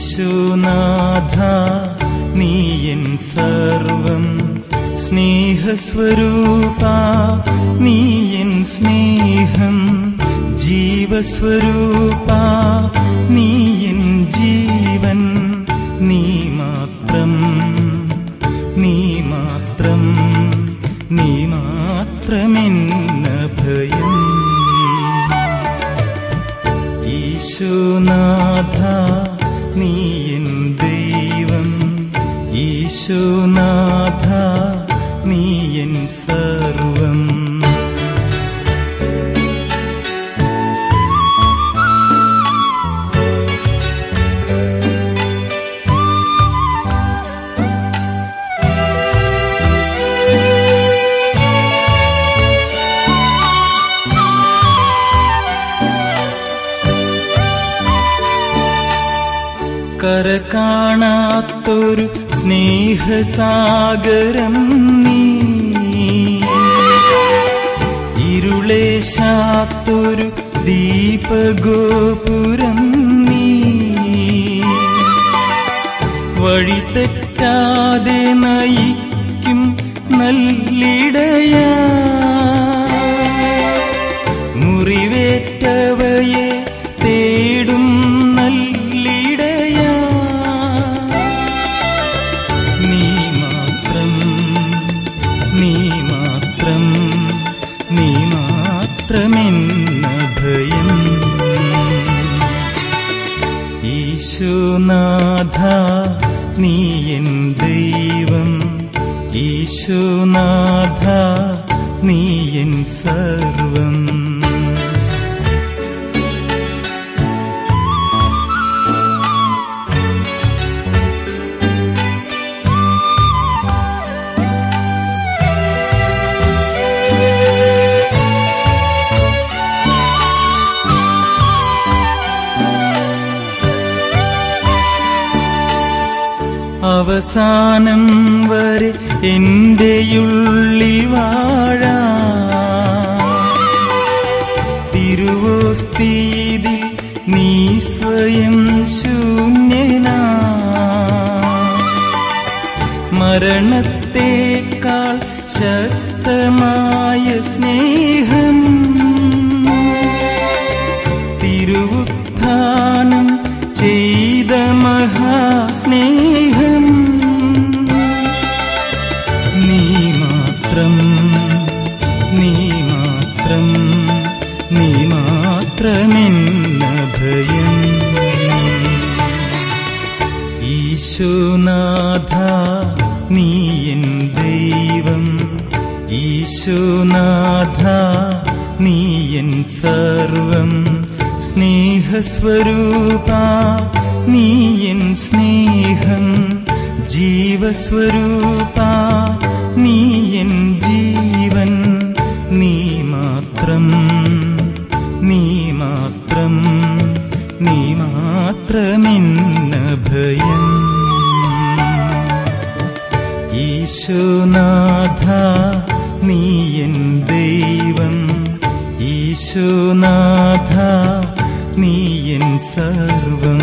ഈശോനാഥ നീ എൻ സർവം സ്നേഹസ്വരൂപ നീ എൻ സ്നേഹം ജീവസ്വരൂപ നീ എൻ ജീവൻ നീ മാത്രം ഈശോനാഥ നീയൻ സർവം. കര കാണാത്തൊരു സ്നേഹസാഗരം നീ. ഇരുളേശാത്തൊരു ദീപഗോപുരം നീ. വഴി നയിക്കും നല്ലിടയാ നീ എൻ ദൈവം ഈശോനാഥ നീ എൻ സർവം അവസാനം വരെ എന്റെയുള്ളിൽ വാഴാ. തിരുവോസ്തീതിൽ നീ സ്വയം ശൂന്യനാ. മരണത്തേക്കാൾ ശക്തമായ സ്നേഹം. തിരുവുത്ഥാനം ചെയ്ത മഹാസ്നേഹം. ഈശോനാഥ നീ എൻ ദൈവം. ഈശോനാഥ നീ എൻ സർവം. സ്നേഹസ്വരൂപ നീ എൻ സ്നേഹം. ജീവസ്വരൂപ നീ എൻ ജീവൻ. നീ മാത്രം നീ മാത്രം. നീ മാത്രമെന്ന ഭയം ഈശോനാഥ നീ എൻ ദൈവം. ഈശോനാഥ നീ എൻ സർവം.